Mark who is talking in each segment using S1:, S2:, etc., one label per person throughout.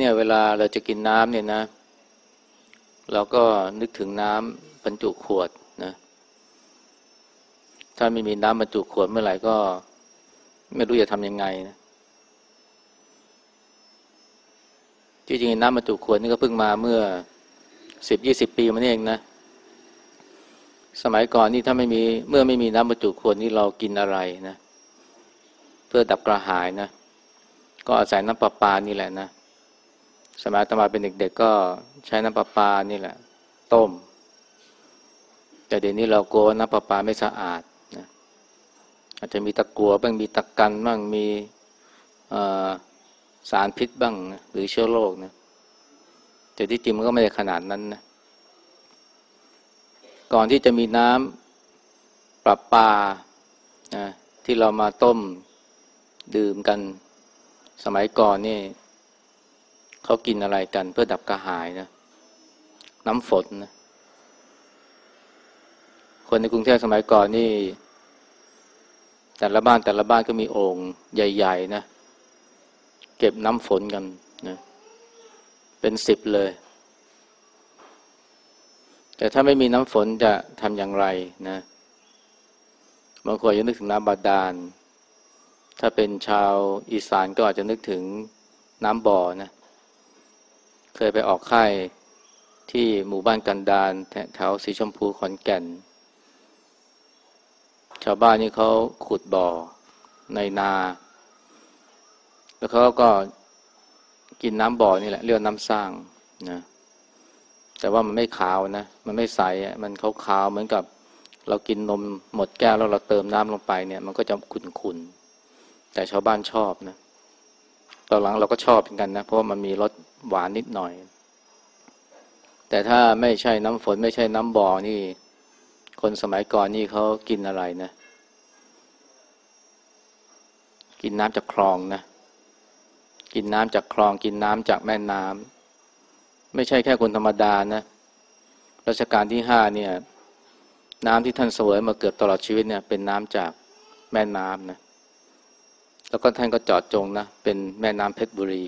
S1: เนี่ยเวลาเราจะกินน้ำเนี่ยนะ เราก็นึกถึงน้ำบรรจุขวดนะ ถ้าไม่มีน้ำบรรจุขวดเมื่อไหร่ก็ ไม่รู้จะทำยังไงนะจริงๆน้ำบรรจุขวดนี่ก็เพิ่งมาเมื่อสิบยี่สิบปีมานี่เองนะ สมัยก่อนนี่ถ้าไม่มีเมื่อไม่มีน้ำบรรจุขวดนี่เรากินอะไรนะ เพื่อดับกระหายนะ ก็อาศัยน้ำประปานี่แหละนะ สมัยตมาเป็นเด็กๆก็ใช้น้ำประปานี่แหละ ต้ม แต่เดี๋ยวนี้เรากลัวน้ำประปาไม่สะอาดนะอาจจะมีตะกัวบ้างมีตะกันบ้างมีสารพิษบ้างนะหรือเชื้อโรคนะแต่ที่จริงมันก็ไม่ได้ขนาดนั้นนะก่อนที่จะมีน้ำประปานะที่เรามาต้มดื่มกันสมัยก่อนนี่ เขากินอะไรกันเพื่อดับกระหายนะ น้ำฝนนะคนในกรุงเทพสมัยก่อนนี่ แต่ละบ้านแต่ละบ้านก็มีโอ่งใหญ่ ๆ นะ เก็บน้ำฝนกันนะเป็นสิบเลย แต่ถ้าไม่มีน้ำฝนจะทำอย่างไรนะบางคนยังนึกถึงน้ำบาดาล ถ้าเป็นชาวอีสานก็อาจจะนึกถึงน้ำบ่อนะ เคยไปออกค่ายที่หมู่บ้านกันดานแถวสีชมพูขอนแก่น ชาวบ้านนี่เขาขุดบ่อในนา แล้วเขาก็กินน้ำบ่อนี่แหละเรียกน้ำสร้างนะแต่ว่ามันไม่ขาวนะ มันไม่ใสมันขาวขาวเหมือนกับ เรากินนมหมดแก้วแล้วเราเติมน้ำลงไปเนี่ย มันก็จะขุ่นๆแต่ชาวบ้านชอบนะ ตอนหลังเราก็ชอบเหมือนกันนะ เพราะว่ามันมีรสหวานนิดหน่อย แต่ถ้าไม่ใช่น้ำฝนไม่ใช่น้ำบ่อนี่ คนสมัยก่อนนี่เขากินอะไรนะ กินน้ำจากคลองนะ กินน้ำจากคลอง กินน้ำจากแม่น้ำไม่ใช่แค่คนธรรมดานะรัชกาลที่ห้าเนี่ย น้ำที่ท่านเสวยมาเกือบตลอดชีวิตเนี่ย เป็นน้ำจากแม่น้ำนะ แล้วก็ท่านก็จอดจงนะเป็นแม่น้ำเพชรบุรี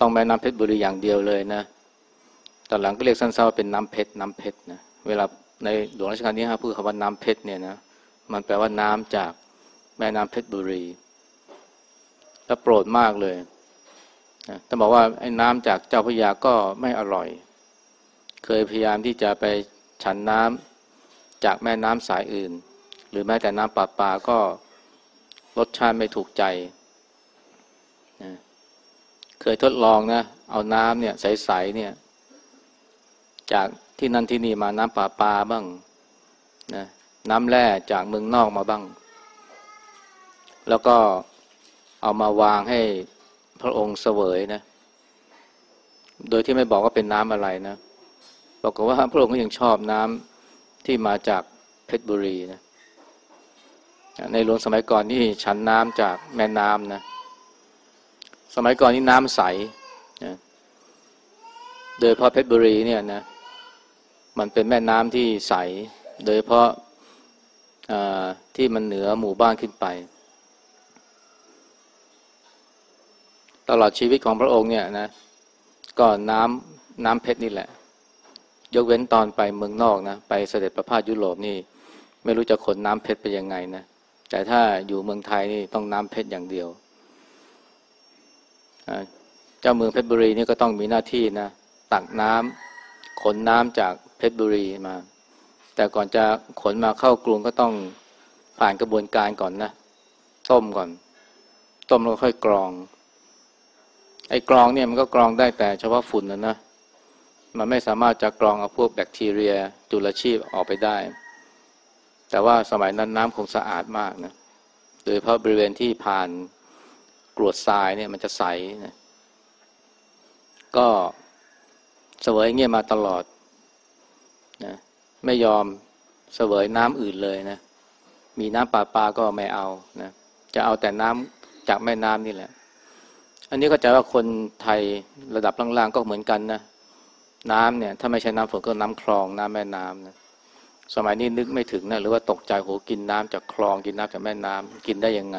S1: ต้องแม่น้ำเพชรบุรีอย่างเดียวเลยนะตอนหลังก็เรียกสั้นๆว่าเป็นน้ำเพชรน้ำเพชรนะเวลาในหลวงรัชกาลที่ห้าพูดคำว่าน้ำเพชรเนี่ยนะมันแปลว่าน้ำจากแม่น้ำเพชรบุรีแล้วโปรดมากเลยนะแต่บอกว่าไอ้น้ำจากเจ้าพระยาก็ไม่อร่อย เคยพยายามที่จะไปฉันน้ำจากแม่น้ำสายอื่น หรือแม้แต่น้ำปลาปาก็ รสชาติไม่ถูกใจนะเคยทดลองนะ เอาน้ำเนี่ยใสๆเนี่ย จากที่นั่นที่นี่มาน้ำป่าปลาบ้างนะน้ำแร่จากเมืองนอกมาบ้าง แล้วก็เอามาวางให้พระองค์เสวยนะ โดยที่ไม่บอกว่าเป็นน้ำอะไรนะบอกว่าพระองค์ก็ยังชอบน้ำที่มาจากเพชรบุรีนะ ในหลวงสมัยก่อนนี่ฉันน้ำจากแม่น้ำนะ สมัยก่อนนี่น้ำใสนะโดยเพราะเพชรบุรีเนี่ยนะ มันเป็นแม่น้ำที่ใส โดยเพราะที่มันเหนือหมู่บ้านขึ้นไป ตลอดชีวิตของพระองค์เนี่ยนะ ก็น้ำน้ำเพชรนี่แหละ ยกเว้นตอนไปเมืองนอกนะ ไปเสด็จประพาสยุโรปนี่ ไม่รู้จะขนน้ำเพชรไปยังไงนะ แต่ถ้าอยู่เมืองไทยนี่ต้องน้ำเพชรอย่างเดียว เจ้าเมืองเพชรบุรีนี่ก็ต้องมีหน้าที่นะตักน้ำขนน้ำจากเพชรบุรีมา แต่ก่อนจะขนมาเข้ากรุงก็ต้องผ่านกระบวนการก่อนนะต้มก่อน ต้มแล้วค่อยกรอง ไอ้กรองเนี่ยมันก็กรองได้แต่เฉพาะฝุ่นนะนะ มันไม่สามารถจะกรองเอาพวกแบคทีเรียจุลชีพออกไปได้ แต่ว่าสมัยนั้นน้ำคงสะอาดมากนะโดยเพราะบริเวณที่ผ่านกรวดทรายเนี่ยมันจะใสนะก็เสวยเงี้ยมาตลอดนะไม่ยอมเสวยน้ำอื่นเลยนะ มีน้ำปลาปลาก็ไม่เอานะจะเอาแต่น้ำจากแม่น้ำนี่แหละ อันนี้ก็จะว่าคนไทยระดับล่างๆก็เหมือนกันนะน้ำเนี่ย ถ้าไม่ใช่น้ำฝนก็น้ำคลองน้ำแม่น้ำนะ สมัยนี้นึกไม่ถึงนะหรือว่าตกใจโหกินน้ำจากคลองกินน้ำจากแม่น้ำกินได้ยังไง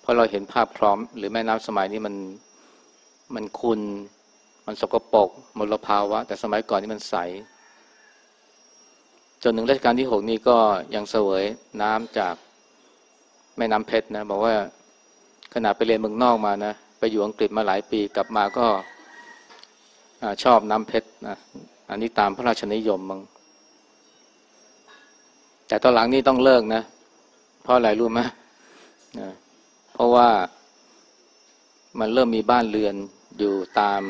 S1: เพราะเราเห็นภาพคลองหรือแม่น้ำสมัยนี้มันมันคุณมันสกปรกมลภาวะ แต่สมัยก่อนนี่มันใสจนหนึ่งรัชกาลที่หกนี่ก็ยังเสวยน้ำจากแม่น้ำเพชรนะบอกว่าขณะไปเรียนเมืองนอกมานะไปอยู่อังกฤษมาหลายปีกลับมาก็ชอบน้ำเพชรนะอันนี้ตามพระราชนิยมมั้ง แต่ตอนหลังนี่ต้องเลิกนะ เพราะอะไรรู้ไหมนะเพราะว่ามันเริ่มมีบ้านเรือนอยู่ตาม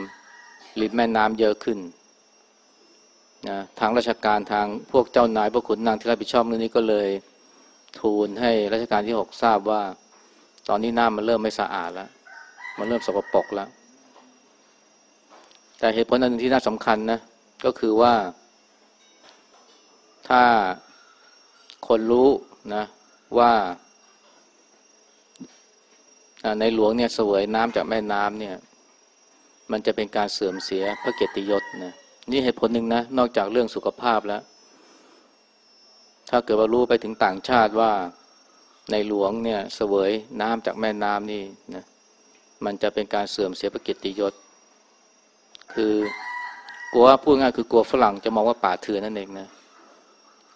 S1: ริมแม่น้ำเยอะขึ้นนะทางราชการทางพวกเจ้านายพวกขุนนางที่รับผิดชอบเรื่องนี้ก็เลยทูลให้ราชการที่หกทราบว่า ตอนนี้น้ำมันเริ่มไม่สะอาดแล้ว มันเริ่มสกปรกแล้ว แต่เหตุผลอันหนึ่งที่น่าสำคัญนะ ก็คือว่าถ้า คนรู้นะว่าในหลวงเนี่ยเสวยน้ำจากแม่น้ำเนี่ย มันจะเป็นการเสื่อมเสียพระเกียรติยศนะนี่เหตุผลหนึ่งนะ นอกจากเรื่องสุขภาพแล้ว ถ้าเกิดว่ารู้ไปถึงต่างชาติว่าในหลวงเนี่ยเสวยน้ำจากแม่น้ำนี่นะมันจะเป็นการเสื่อมเสียพระเกียรติยศ คือกลัวพูดง่ายคือกลัวฝรั่งจะมองว่าป่าเถื่อนนั่นเองนะ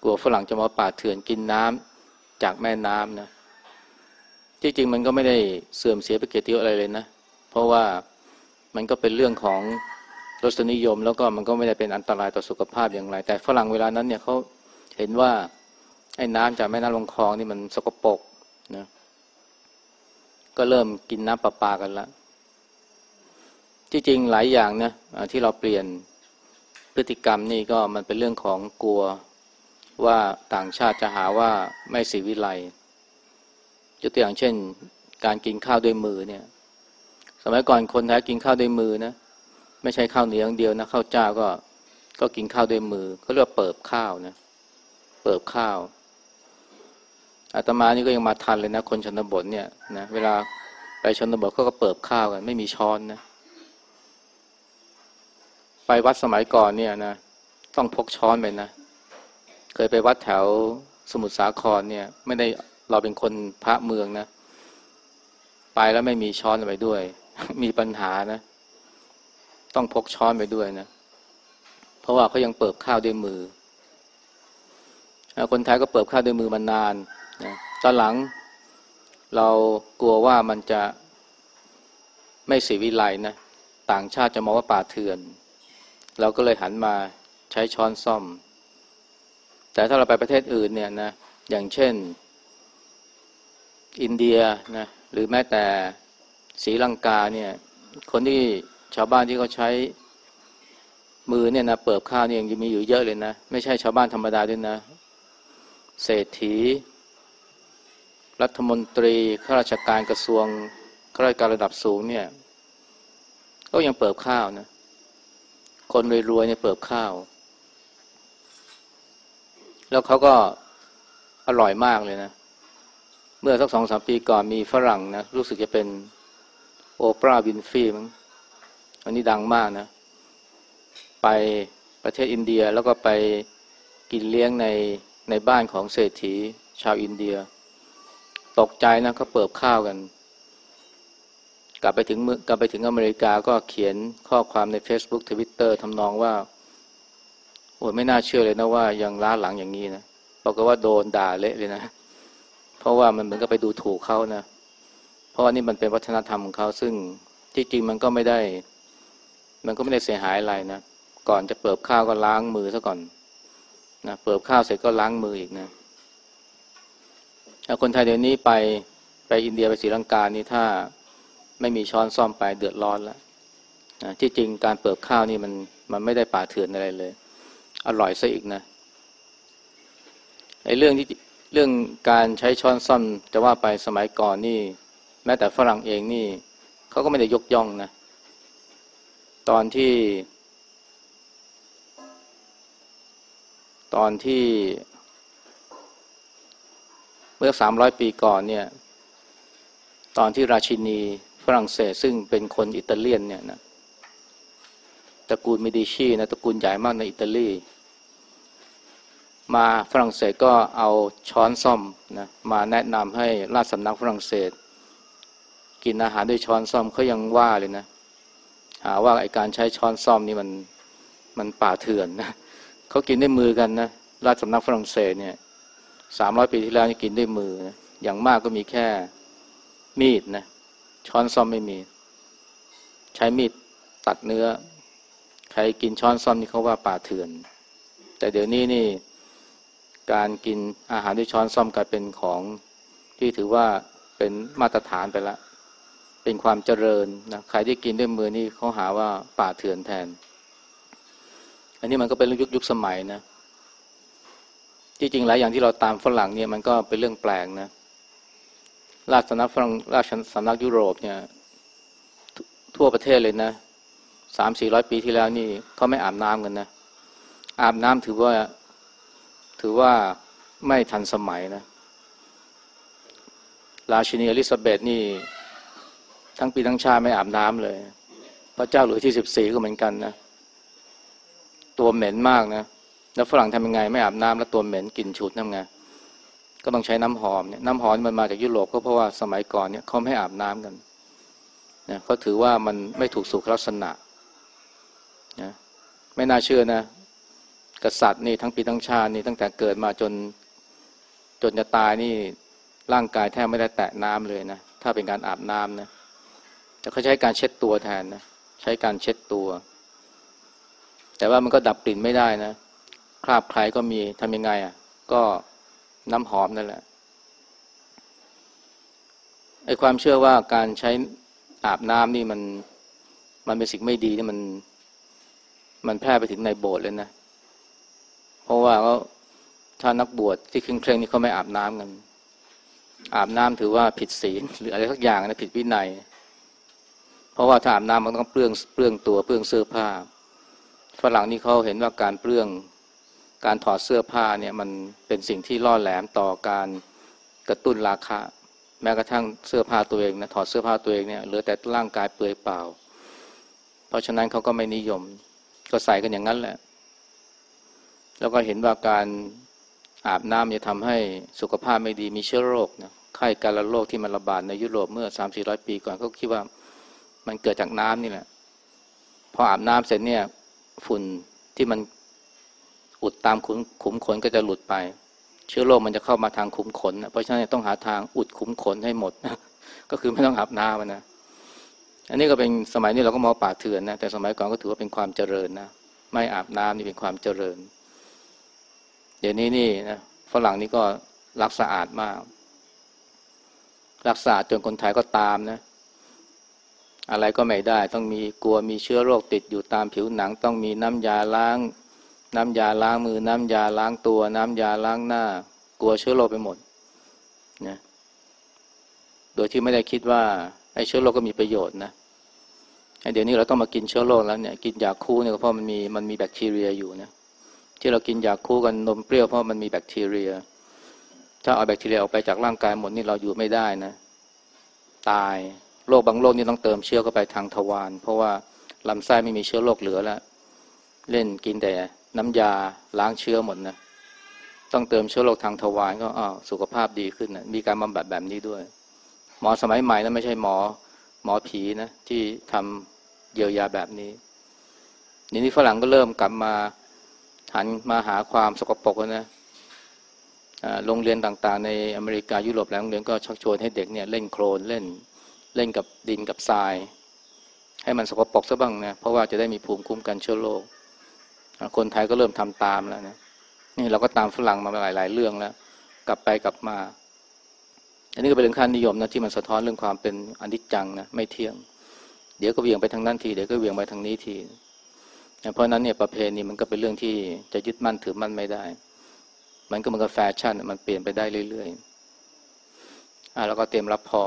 S1: กลัวฝรั่งจะมองป่าเถื่อนกินน้ำจากแม่น้ำนะที่จริงมันก็ไม่ได้เสื่อมเสียไปเกียรติยศอะไรเลยนะ เพราะว่ามันก็เป็นเรื่องของรสนิยม แล้วก็มันก็ไม่ได้เป็นอันตรายต่อสุขภาพอย่างไร แต่ฝรั่งเวลานั้นเนี่ยเขาเห็นว่าไอ้น้ำจากแม่น้ำลงคลองนี่มันสกปรกนะก็เริ่มกินน้ำประปากันละที่จริงหลายอย่างนะที่เราเปลี่ยนพฤติกรรมนี่ก็มันเป็นเรื่องของกลัว ว่าต่างชาติจะหาว่าไม่ศีวิไลยกตัวอย่างเช่น การกินข้าวด้วยมือเนี่ย สมัยก่อนคนไทยกินข้าวด้วยมือนะไม่ใช่ข้าวเหนียวอย่างเดียวนะข้าวเจ้าก็ก็กินข้าวด้วยมือเขาเรียกว่าเปิบข้าวนะเปิบข้าวอาตมานี่ก็ยังมาทันเลยนะ คนชนบทเนี่ยนะเวลาไปชนบทเขาก็เปิบข้าวกัน ไม่มีช้อนนะไปวัดสมัยก่อนเนี่ยนะต้องพกช้อนไปนะ เคยไปวัดแถวสมุทรสาครเนี่ย ไม่ได้เราเป็นคนพระเมืองนะ ไปแล้วไม่มีช้อนไปด้วย มีปัญหานะ ต้องพกช้อนไปด้วยนะ เพราะว่าเขายังเปิบข้าวด้วยมือ คนไทยก็เปิบข้าวด้วยมือมานานนะตอนหลังเรากลัวว่ามันจะไม่สีวิไลนะ ต่างชาติจะมองว่าป่าเถื่อน เราก็เลยหันมาใช้ช้อนซ่อม แต่ถ้าเราไปประเทศอื่นเนี่ยนะอย่างเช่น อินเดียนะหรือแม้แต่ศรีลังกาเนี่ยคนที่ชาวบ้านที่เขาใช้มือเนี่ยนะเปิบข้าวเนี่ยยังมีอยู่เยอะเลยนะไม่ใช่ชาวบ้านธรรมดาด้วยนะ เศรษฐี รัฐมนตรีข้าราชการกระทรวงข้าราชการระดับสูงเนี่ยก็ยังเปิบข้าวนะคนรวยๆเนี่ยเปิบข้าว แล้วเขาก็อร่อยมากเลยนะ เมื่อสักสองสามปีก่อนมีฝรั่งนะรู้สึกจะเป็นโอปราวินฟีมั้งอันนี้ดังมากนะ ไปประเทศอินเดียแล้วก็ไปกินเลี้ยงในในบ้านของเศรษฐีชาวอินเดีย ตกใจนะเขาเปิบข้าวกัน กลับไปถึงกลับไปถึงอเมริกาก็เขียนข้อความใน Facebook Twitter ทำนองว่า โอ้ไม่น่าเชื่อเลยนะว่ายังล้าหลังอย่างนี้นะบอกว่าโดนด่าเละเลยนะ เพราะว่ามันเหมือนกับไปดูถูกเขานะ เพราะว่านี่มันเป็นวัฒนธรรมของเขาซึ่งที่จริงมันก็ไม่ได้ มันก็ไม่ได้เสียหายอะไรนะ ก่อนจะเปิบข้าวก็ล้างมือซะก่อนนะเปิบข้าวเสร็จก็ล้างมืออีกนะคนไทยเดี๋ยวนี้ไปไปอินเดียไปศรีลังกานี่ถ้าไม่มีช้อนซ่อมไปเดือดร้อนแล้วนะที่จริงการเปิบข้าวนี่มันมันไม่ได้ป่าเถื่อนอะไรเลย อร่อยซะอีกนะไอ้เรื่องที่เรื่องการใช้ช้อนซ่อมจะว่าไปสมัยก่อนนี่ แม้แต่ฝรั่งเองนี่เขาก็ไม่ได้ยกย่องนะ ตอนที่ ตอนที่เมื่อสามร้อยปีก่อนเนี่ย ตอนที่ราชินีฝรั่งเศสซึ่งเป็นคนอิตาเลียนเนี่ยนะ ตระกูลมิดิชีนะตระกูลใหญ่มากในอิตาลี มาฝรั่งเศสก็เอาช้อนซ่อมนะมาแนะนำให้ราชสำนักฝรั่งเศส กินอาหารด้วยช้อนซ่อมเขายังว่าเลยนะหาว่าไอการใช้ช้อนซ่อมนี่มันมันป่าเถื่อนนะเขากินด้วยมือกันนะราชสำนักฝรั่งเศสเนี่ยสามร้อยปีที่แล้วนี่กินด้วยมือนะอย่างมากก็มีแค่มีดนะช้อนซ่อมไม่มี ใช้มีดตัดเนื้อ ใครกินช้อนซ่อมนี่เขาว่าป่าเถื่อน แต่เดี๋ยวนี้นี่การกินอาหารด้วยช้อนซ่อมกลายเป็นของที่ถือว่าเป็นมาตรฐานไปแล้วเป็นความเจริญนะใครที่กินด้วยมือนี่เขาหาว่าป่าเถื่อนแทน อันนี้มันก็เป็นยุคยุคสมัยนะที่จริงหลายอย่างที่เราตามฝรั่งเนี่ยมันก็เป็นเรื่องแปลกนะราชสำนักฝรั่งราชสำนักยุโรปเนี่ยทั่วประเทศเลยนะ สามสี่ร้อยปีที่แล้วนี่เขาไม่อาบน้ำกันนะ อาบน้ำถือว่าถือว่าไม่ทันสมัยนะราชินีอลิซาเบธนี่ ทั้งปีทั้งชาไม่อาบน้ำเลย พระเจ้าหลุยที่สิบสี่ก็เหมือนกันนะ ตัวเหม็นมากนะ แล้วฝรั่งทำยังไง ไม่อาบน้ำแล้วตัวเหม็นกลิ่นฉุดทำไงก็ต้องใช้น้ำหอมเนี่ยน้ำหอมมันมาจากยุโรปก็เพราะว่าสมัยก่อนเนี่ยเขาไม่อาบน้ำกันนะเขาถือว่ามันไม่ถูกสุขลักษณะ นะไม่น่าเชื่อนะ กษัตริย์นี่ทั้งปีทั้งชาตินี่ตั้งแต่เกิดมาจนจนจะตายนี่ร่างกายแทบไม่ได้แตะน้ำเลยนะ ถ้าเป็นการอาบน้ำนะแต่เขาใช้การเช็ดตัวแทนนะใช้การเช็ดตัว แต่ว่ามันก็ดับกลิ่นไม่ได้นะคราบใครก็มีทำยังไงอะ ก็น้ำหอมนั่นแหละไอ้ความเชื่อว่าการใช้อาบน้ำนี่มัน มันเป็นสิ่งไม่ดีนี่มัน มันแพร่ไปถึงในโบสถ์เลยนะ เพราะว่าถ้านักบวชที่เคร่งเคร่งนี่เขาไม่อาบน้ำกัน อาบน้ำถือว่าผิดศีลหรืออะไรสักอย่างนะผิดวินัย เพราะว่าถ้าอาบน้ำมันต้องเปลื้องเปลื้องตัวเปลื้องเสื้อผ้า ฝรั่งนี่เขาเห็นว่าการเปลื้องการถอดเสื้อผ้าเนี่ยมันเป็นสิ่งที่ล่อแหลมต่อการกระตุ้นราคาแม้กระทั่งเสื้อผ้าตัวเองนะถอดเสื้อผ้าตัวเองเนี่ยเหลือแต่ร่างกายเปลือยเปล่า เพราะฉะนั้นเขาก็ไม่นิยม ก็ใส่กันอย่างนั้นแหละ แล้วก็เห็นว่าการอาบน้ำจะทำให้สุขภาพไม่ดีมีเชื้อโรคนะไข้การละโรคที่มันระบาดในยุโรปเมื่อสามสี่ร้อยปีก่อนเขาคิดว่ามันเกิดจากน้ำนี่แหละ พออาบน้ำเสร็จเนี่ย ฝุ่นที่มันอุดตามขุมขุมขนก็จะหลุดไป เชื้อโรคมันจะเข้ามาทางขุมขนนะเพราะฉะนั้นต้องหาทางอุดขุมขนให้หมดนะก็คือไม่ต้องอาบน้ำนะ อันนี้ก็เป็นสมัยนี้เราก็มองป่าเถื่อนนะแต่สมัยก่อนก็ถือว่าเป็นความเจริญนะไม่อาบน้ำนี่เป็นความเจริญ เดี๋ยวนี้นี่นะฝรั่งนี่ก็รักสะอาดมาก รักษาจนคนไทยก็ตามนะ อะไรก็ไม่ได้ ต้องมีกลัวมีเชื้อโรคติดอยู่ตามผิวหนัง ต้องมีน้ำยาล้าง น้ำยาล้างมือ น้ำยาล้างตัว น้ำยาล้างหน้า กลัวเชื้อโรคไปหมดนะโดยที่ไม่ได้คิดว่าไอ้เชื้อโรคก็มีประโยชน์นะ เดี๋ยวนี้เราต้องมากินเชื้อโรคแล้วเนี่ยกินยาคูเนี่ยเพราะมันมีมันมีแบคทีเรียอยู่นะที่เรากินยาคูกันนมเปรี้ยวเพราะมันมีแบคทีเรีย ถ้าเอาแบคทีเรียออกไปจากร่างกายหมดนี่เราอยู่ไม่ได้นะ ตายโรคบางโรคนี่ต้องเติมเชื้อเข้าไปทางทวารเพราะว่าลำไส้ไม่มีเชื้อโรคเหลือแล้วเล่นกินแต่น้ำยาล้างเชื้อหมดนะต้องเติมเชื้อโรคทางทวารก็อ้าวสุขภาพดีขึ้นนะมีการบำบัดแบบนี้ด้วย หมอสมัยใหม่นะไม่ใช่หมอ หมอผีนะ ที่ทำเยียวยาแบบนี้นี่นี่ฝรั่งก็เริ่มกลับมาหันมาหาความสกปรกนะโรงเรียนต่างๆ ในอเมริกายุโรปแล้วโรงเรียนก็ชักชวนให้เด็กเนี่ยเล่นโคลนเล่นเล่นกับดินกับทราย ให้มันสกปรกซะบ้างนะเพราะว่าจะได้มีภูมิคุ้มกันเชื้อโรคคนไทยก็เริ่มทำตามแล้วนะนี่เราก็ตามฝรั่งมาหลาย ๆ เรื่องแล้ว กลับไปกลับมา อันนี้ก็เป็นเรื่องค่านิยมนะที่มันสะท้อนเรื่องความเป็นอนิจจังนะไม่เที่ยง เดี๋ยวก็เวียงไปทางนั้นทีเดี๋ยวก็เวียงไปทางนี้ทีเพราะนั้นเนี่ยประเพณีมันก็เป็นเรื่องที่จะยึดมั่นถือมั่นไม่ได้ มันก็เหมือนกับแฟชั่นมันเปลี่ยนไปได้เรื่อยๆอ่าแล้วก็เตรียมรับพร